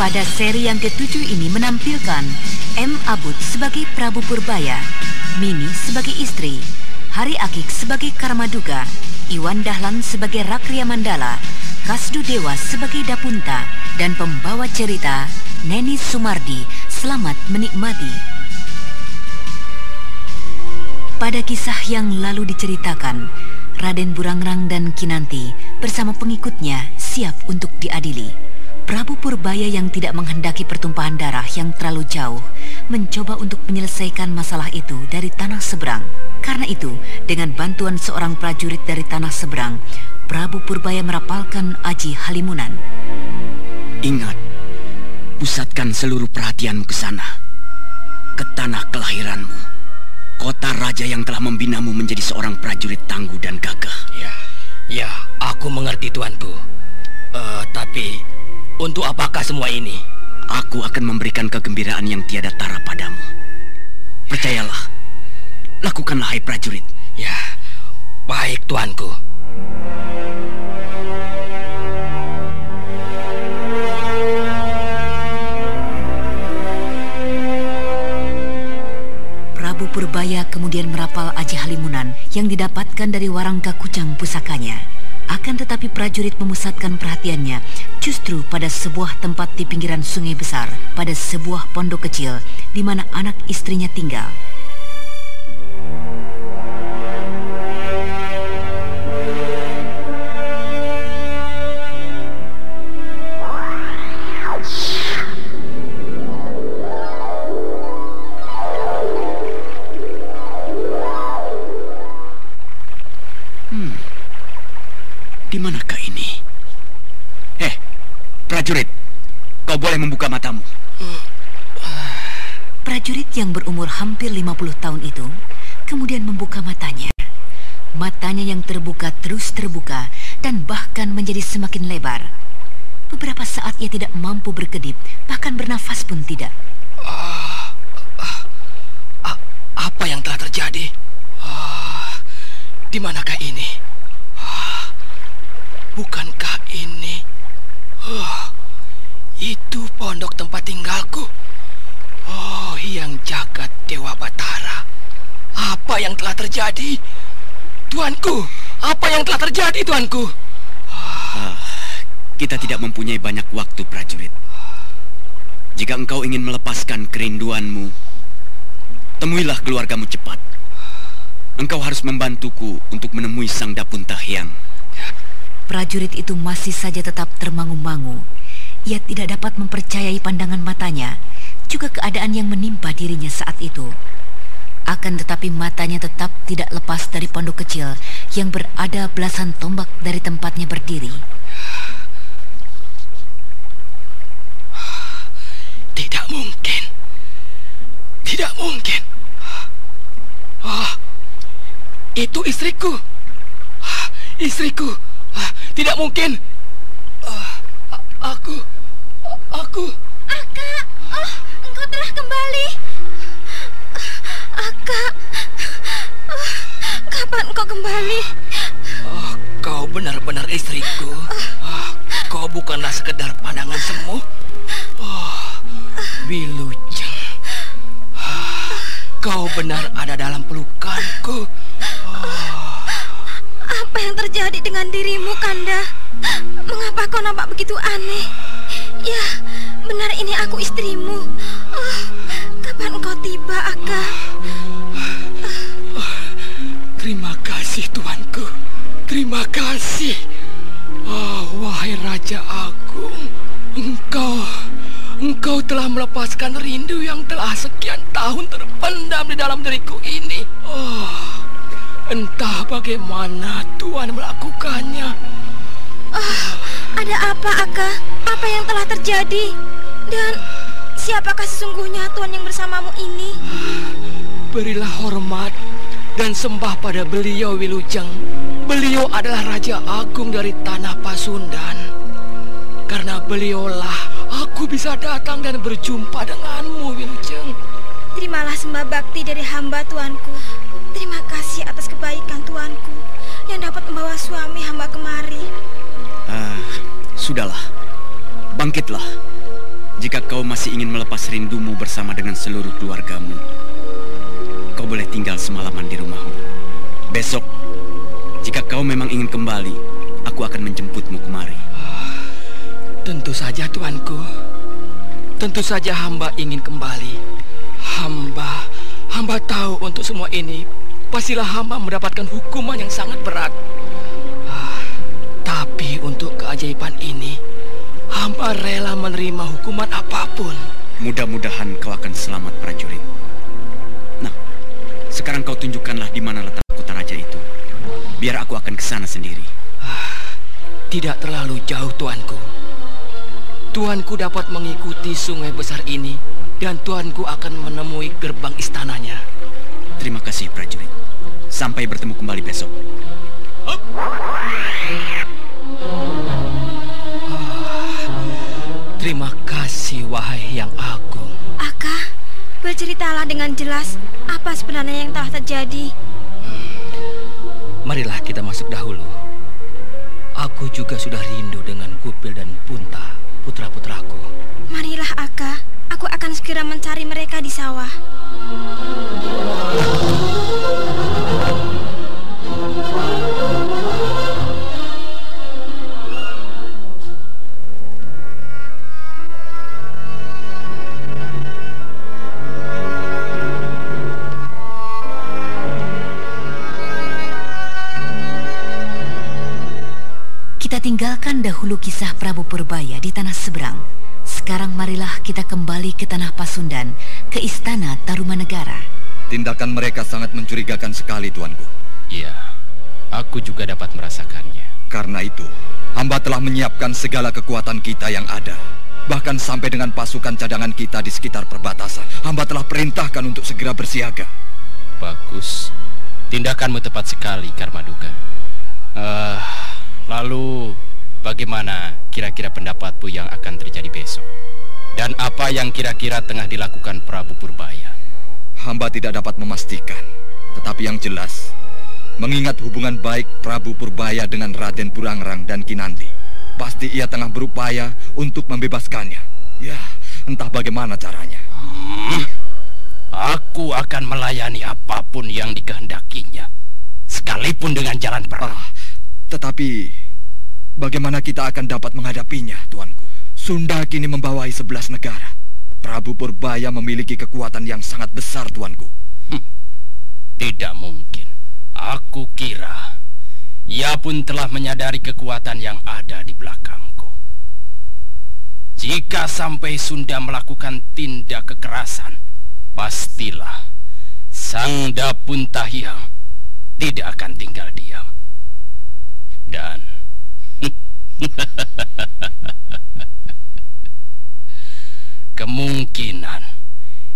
Pada seri yang ketujuh ini menampilkan M. Abud sebagai Prabu Purbaya, Mini sebagai istri, Hari Akik sebagai Karmaduga, Iwan Dahlan sebagai Rakria Mandala, Kasdu Dewa sebagai Dapunta, dan pembawa cerita Neni Sumardi. Selamat menikmati. Pada kisah yang lalu diceritakan, Raden Burangrang dan Kinanti bersama pengikutnya siap untuk diadili. Prabu Purbaya yang tidak menghendaki pertumpahan darah yang terlalu jauh mencoba untuk menyelesaikan masalah itu dari tanah seberang. Karena itu, dengan bantuan seorang prajurit dari tanah seberang, Prabu Purbaya merapalkan Aji Halimunan. Ingat, pusatkan seluruh perhatianmu ke sana, ke tanah kelahiranmu, kota raja yang telah membinamu menjadi seorang prajurit tangguh dan gagah. Ya, ya, aku mengerti tuanku. Uh, tapi untuk apakah semua ini? Aku akan memberikan kegembiraan yang tiada tara padamu. Percayalah. Lakukanlah hai prajurit. Ya, baik tuanku. Prabu Purbaya kemudian merapal Aji Halimunan yang didapatkan dari Warangka Kucang pusakanya. Akan tetapi prajurit memusatkan perhatiannya justru pada sebuah tempat di pinggiran sungai besar, pada sebuah pondok kecil di mana anak istrinya tinggal. Boleh membuka matamu. Prajurit yang berumur hampir 50 tahun itu kemudian membuka matanya. Matanya yang terbuka terus terbuka dan bahkan menjadi semakin lebar. Beberapa saat ia tidak mampu berkedip, bahkan bernafas pun tidak. Uh, uh, uh, apa yang telah terjadi? Di manakah ini? Bukankah ini? Itu pondok tempat tinggalku. Oh, yang jagat Dewa Batara. Apa yang telah terjadi? Tuanku, apa yang telah terjadi, Tuanku? Ah, kita tidak mempunyai banyak waktu, prajurit. Jika engkau ingin melepaskan kerinduanmu, temuilah keluargamu cepat. Engkau harus membantuku untuk menemui Sang Dapunta Hyang. Prajurit itu masih saja tetap termangu-mangu ia tidak dapat mempercayai pandangan matanya, juga keadaan yang menimpa dirinya saat itu. Akan tetapi matanya tetap tidak lepas dari pondok kecil yang berada belasan tombak dari tempatnya berdiri. Tidak mungkin. Tidak mungkin. Ah, itu istriku. Ah, istriku. Ah, tidak mungkin. Sekedar pandangan semu. Oh, Bilujeng. Kau benar ada dalam pelukanku. Apa yang terjadi dengan dirimu, Kanda? Mengapa kau nampak begitu aneh? Ya, benar ini aku istrimu. Oh, kapan kau tiba, Aka? Terima kasih, tuanku. Terima kasih. Wahai Raja Agung, engkau engkau telah melepaskan rindu yang telah sekian tahun terpendam di dalam diriku ini. Oh, entah bagaimana Tuhan melakukannya. Oh, ada apa, Aka? Apa yang telah terjadi? Dan siapakah sesungguhnya Tuhan yang bersamamu ini? Berilah hormat dan sembah pada beliau Wilujeng. Beliau adalah Raja Agung dari Tanah Pasundan. Karena beliaulah aku bisa datang dan berjumpa denganmu, Wilujeng. Terimalah sembah bakti dari hamba tuanku. Terima kasih atas kebaikan tuanku yang dapat membawa suami hamba kemari. Ah, sudahlah. Bangkitlah. Jika kau masih ingin melepas rindumu bersama dengan seluruh keluargamu, kau boleh tinggal semalaman di rumahmu. Besok, jika kau memang ingin kembali, aku akan menjemputmu kemari. Tentu saja, tuanku. Tentu saja hamba ingin kembali. Hamba, hamba tahu untuk semua ini pastilah hamba mendapatkan hukuman yang sangat berat. Ah, tapi untuk keajaiban ini, hamba rela menerima hukuman apa pun. Mudah-mudahan kau akan selamat, prajurit. Sekarang kau tunjukkanlah di mana letak kota raja itu. Biar aku akan ke sana sendiri. Ah, tidak terlalu jauh, tuanku. Tuanku dapat mengikuti sungai besar ini dan tuanku akan menemui gerbang istananya. Terima kasih, prajurit. Sampai bertemu kembali besok. Terima kasih, wahai yang agung. Berceritalah dengan jelas apa sebenarnya yang telah terjadi. Marilah kita masuk dahulu. Aku juga sudah rindu dengan Gupil dan Punta, putra-putraku. Marilah, Aka. Aku akan segera mencari mereka di sawah. Kita tinggalkan dahulu kisah Prabu Purbaya di tanah seberang. Sekarang marilah kita kembali ke tanah Pasundan, ke istana Tarumanegara. Tindakan mereka sangat mencurigakan sekali, tuanku. Iya, aku juga dapat merasakannya. Karena itu, hamba telah menyiapkan segala kekuatan kita yang ada. Bahkan sampai dengan pasukan cadangan kita di sekitar perbatasan. Hamba telah perintahkan untuk segera bersiaga. Bagus. Tindakanmu tepat sekali, Karmaduka. Eh, lalu bagaimana kira-kira pendapatmu yang akan terjadi besok? Dan apa yang kira-kira tengah dilakukan Prabu Purbaya? Hamba tidak dapat memastikan. Tetapi yang jelas, mengingat hubungan baik Prabu Purbaya dengan Raden Burangrang dan Kinanti, pasti ia tengah berupaya untuk membebaskannya. Ya, entah bagaimana caranya. Hmm, aku akan melayani apa pun yang dikehendakinya, sekalipun dengan jalan perang. Ah, tetapi bagaimana kita akan dapat menghadapinya, tuanku? Sunda kini membawahi sebelas negara. Prabu Purbaya memiliki kekuatan yang sangat besar, tuanku. Hmm, tidak mungkin. Aku kira ia pun telah menyadari kekuatan yang ada di belakangku. Jika sampai Sunda melakukan tindak kekerasan, pastilah Sang Dapuntahyang tidak akan tinggal diam. Dan kemungkinan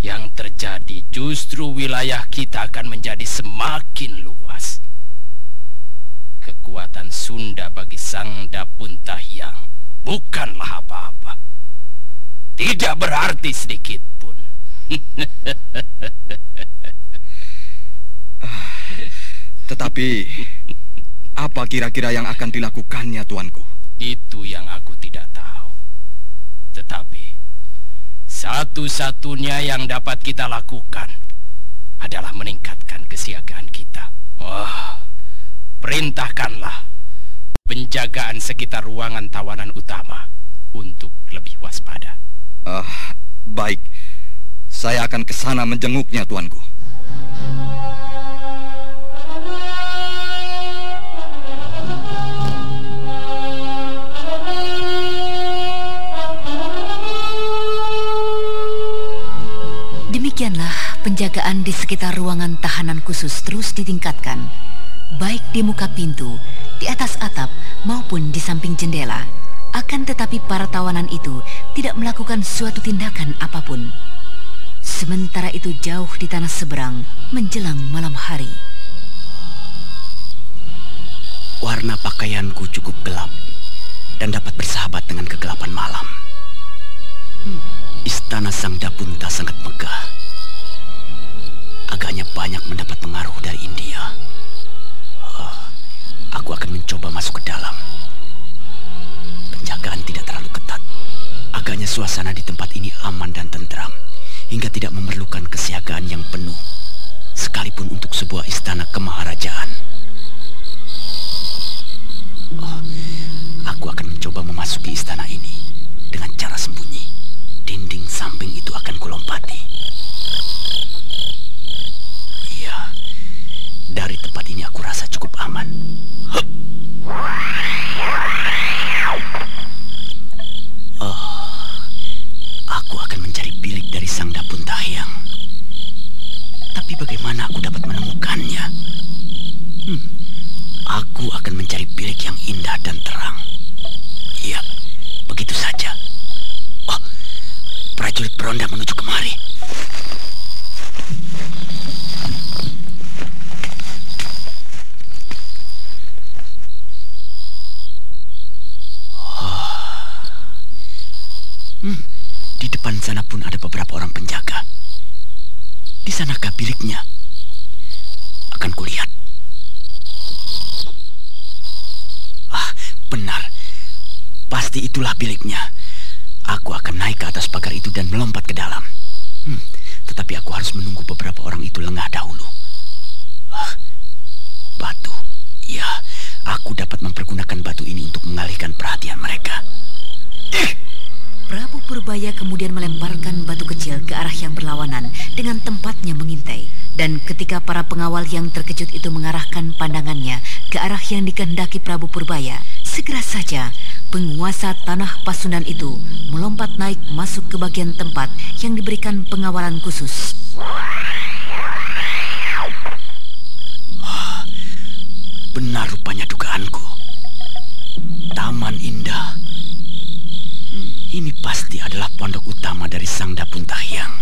yang terjadi justru wilayah kita akan menjadi semakin luas. Kekuatan Sunda bagi Sang Dapuntahyang bukanlah apa-apa. Tidak berarti sedikit pun. Tetapi apa kira-kira yang akan dilakukannya, tuanku? Itu yang aku tidak tahu. Tetapi satu-satunya yang dapat kita lakukan adalah meningkatkan kesiagaan kita. Wah, perintahkanlah penjagaan sekitar ruangan tawanan utama untuk lebih waspada. Ah, uh, baik. Saya akan ke sana menjenguknya, tuanku. Penjagaan di sekitar ruangan tahanan khusus terus ditingkatkan, baik di muka pintu, di atas atap, maupun di samping jendela. Akan tetapi para tawanan itu tidak melakukan suatu tindakan apa pun. Sementara itu jauh di tanah seberang menjelang malam hari. Warna pakaianku cukup gelap dan dapat bersahabat dengan kegelapan malam. Hmm, istana Sang Dapunta sangat megah agaknya banyak mendapat pengaruh dari India. Uh, aku akan mencoba masuk ke dalam. Penjagaan tidak terlalu ketat. Agaknya suasana di tempat ini aman dan tentram, hingga tidak memerlukan kesiagaan yang penuh, sekalipun untuk sebuah istana kemaharajaan. Oh, aku akan mencoba memasuki istana ini dengan cara sembunyi. Dinding samping itu akan kulompati. Dari tempat ini aku rasa cukup aman. Oh, aku akan mencari bilik dari Sang Dapun Tahyang. Tapi bagaimana aku dapat menemukannya? Hmm, aku akan mencari bilik yang indah dan terang. Iya, begitu saja. Oh, prajurit peronda menuju kemari. Hmm, di depan sana pun ada beberapa orang penjaga. Di sanakah biliknya? Akan kulihat. Ah, benar. Pasti itulah biliknya. Aku akan naik ke atas pagar itu dan melompat ke dalam. Hmm, tetapi aku harus menunggu beberapa orang itu lengah dahulu. Ah, batu. Ya, aku dapat mempergunakan batu ini untuk mengalihkan perhatian mereka. Eh! Prabu Purbaya kemudian melemparkan batu kecil ke arah yang berlawanan dengan tempatnya mengintai. Dan ketika para pengawal yang terkejut itu mengarahkan pandangannya ke arah yang dikehendaki Prabu Purbaya, segera saja penguasa tanah Pasundan itu melompat naik masuk ke bagian tempat yang diberikan pengawalan khusus. Ini pasti adalah pondok utama dari Sang Dapun Tahyang.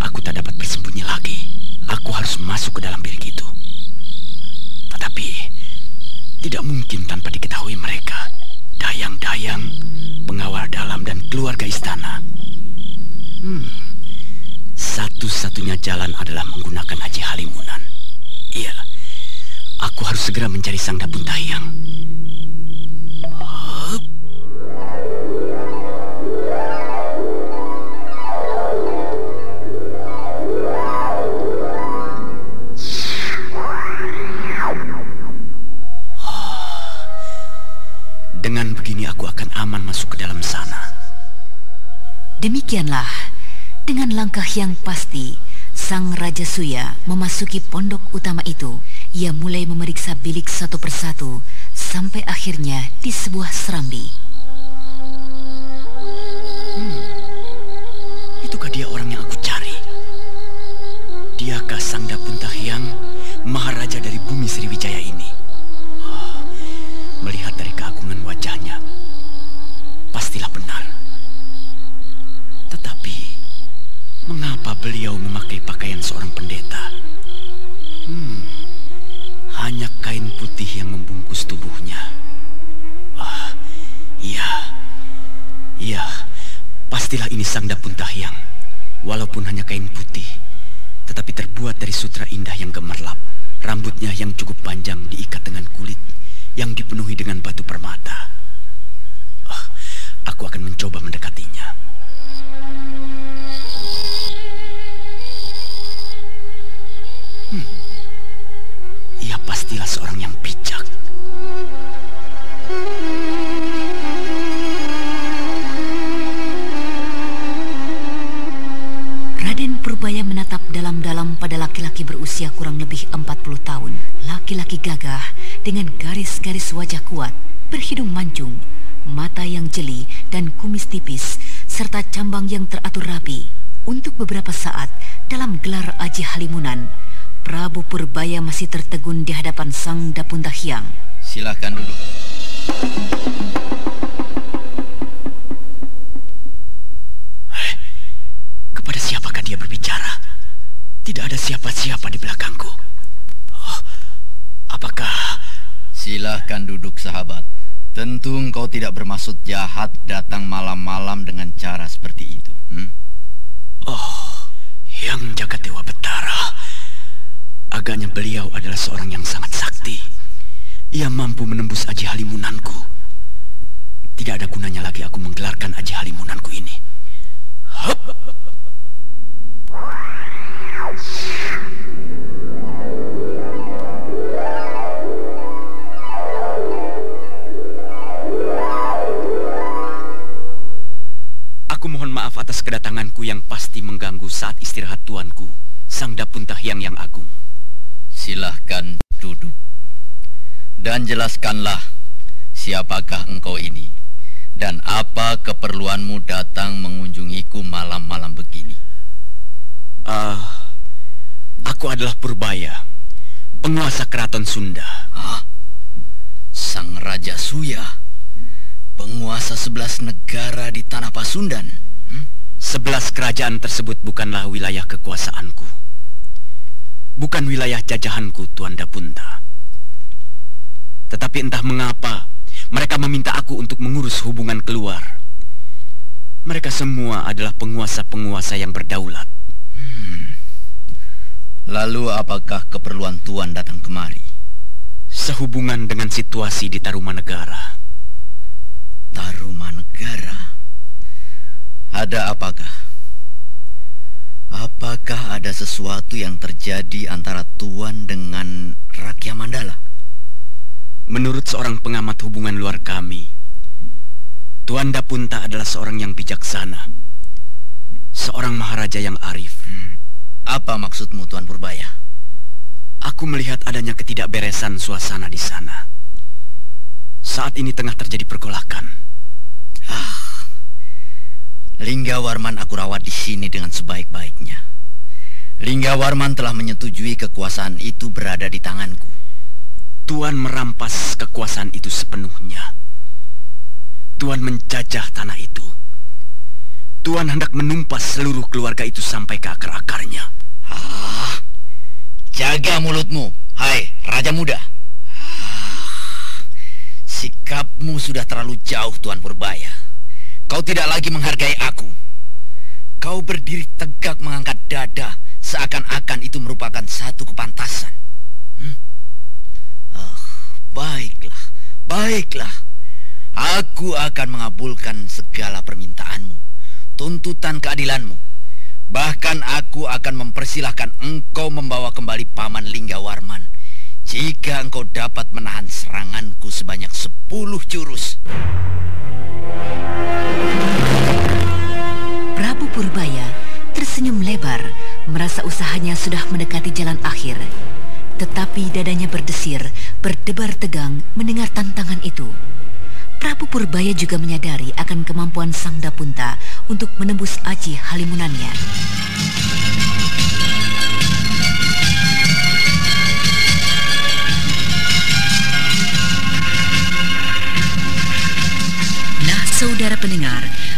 Aku tak dapat bersembunyi lagi. Aku harus masuk ke dalam bilik itu. Tetapi, tidak mungkin tanpa diketahui mereka. Dayang-dayang, pengawal dalam dan keluarga istana. Hmm, satu-satunya jalan adalah menggunakan Haji Halimunan. Iya, Aku harus segera mencari Sang Dapun Tahyang. Dengan begini aku akan aman masuk ke dalam sana. Demikianlah, dengan langkah yang pasti, Sang Raja Suya memasuki pondok utama itu ia mulai memeriksa bilik satu persatu sampai akhirnya di sebuah serambi. Hmm, itukah dia orang yang aku cari? Diakah Sang Dapuntahyang, Maharaja dari bumi Sriwijaya ini? Beliau memakai pakaian seorang pendeta? Hmm, hanya kain putih yang membungkus tubuhnya. Ah, iya. Iya, pastilah ini Sang Dapuntahyang. Walaupun hanya kain putih, tetapi terbuat dari sutra indah yang gemerlap. Rambutnya yang cukup panjang diikat dengan kulit yang dipenuhi dengan batu permata. Ah, aku akan mencoba mendekatinya. Pastilah seorang yang bijak. Raden Purbaya menatap dalam-dalam pada laki-laki berusia kurang lebih 40 tahun. Laki-laki gagah dengan garis-garis wajah kuat, berhidung mancung, mata yang jeli dan kumis tipis, serta cambang yang teratur rapi. Untuk beberapa saat dalam gelar Aji Halimunan, Prabu Purbaya masih tertegun di hadapan Sang Dapunta Hyang. Silahkan duduk. Kepada siapakah dia berbicara? Tidak ada siapa-siapa di belakangku. Oh, apakah... Silahkan duduk sahabat. Tentu engkau tidak bermaksud jahat datang malam-malam dengan cara seperti itu. Hmm? Oh, yang jaga Dewa Betara. Agaknya beliau adalah seorang yang sangat sakti. Ia mampu menembus aji halimunanku. Tidak ada gunanya lagi aku menggelarkan aji halimunanku ini. Hup. Aku mohon maaf atas kedatanganku yang pasti mengganggu saat istirahat tuanku, Sang Dapuntahyang yang agung. Silahkan duduk. Dan jelaskanlah siapakah engkau ini dan apa keperluanmu datang mengunjungiku malam-malam begini. Ah, aku adalah Purbaya, penguasa keraton Sunda. Hah? Sang Raja Suya, penguasa sebelas negara di tanah Pasundan. Hmm? Sebelas kerajaan tersebut bukanlah wilayah kekuasaanku. Bukan wilayah jajahanku, Tuan Dapunta. Tetapi entah mengapa, mereka meminta aku untuk mengurus hubungan keluar. Mereka semua adalah penguasa-penguasa yang berdaulat. Lalu apakah keperluan Tuan datang kemari? Sehubungan dengan situasi di Tarumanegara. Tarumanegara. Ada apakah? Apakah ada sesuatu yang terjadi antara Tuan dengan Rakyat Mandala? Menurut seorang pengamat hubungan luar kami, Tuan Dapunta adalah seorang yang bijaksana. Seorang maharaja yang arif. Apa maksudmu Tuan Purbaya? Aku melihat adanya ketidakberesan suasana di sana. Saat ini tengah terjadi pergolakan. Lingga Warman aku rawat di sini dengan sebaik-baiknya. Lingga Warman telah menyetujui kekuasaan itu berada di tanganku. Tuan merampas kekuasaan itu sepenuhnya. Tuan menjajah tanah itu. Tuan hendak menumpas seluruh keluarga itu sampai ke akar-akarnya. Ah, jaga mulutmu, hai Raja Muda. Ah, sikapmu sudah terlalu jauh, Tuan Purbaya. Kau tidak lagi menghargai aku. Kau berdiri tegak mengangkat dada seakan-akan itu merupakan satu kepantasan. Hmm? Oh, baiklah, baiklah. Aku akan mengabulkan segala permintaanmu, tuntutan keadilanmu. Bahkan aku akan mempersilahkan engkau membawa kembali Paman Lingga Warman jika engkau dapat menahan seranganku sebanyak sepuluh jurus. Prabu Purbaya tersenyum lebar, merasa usahanya sudah mendekati jalan akhir. Tetapi dadanya berdesir, berdebar tegang mendengar tantangan itu. Prabu Purbaya juga menyadari akan kemampuan Sang Dapunta untuk menembus aji halimunannya.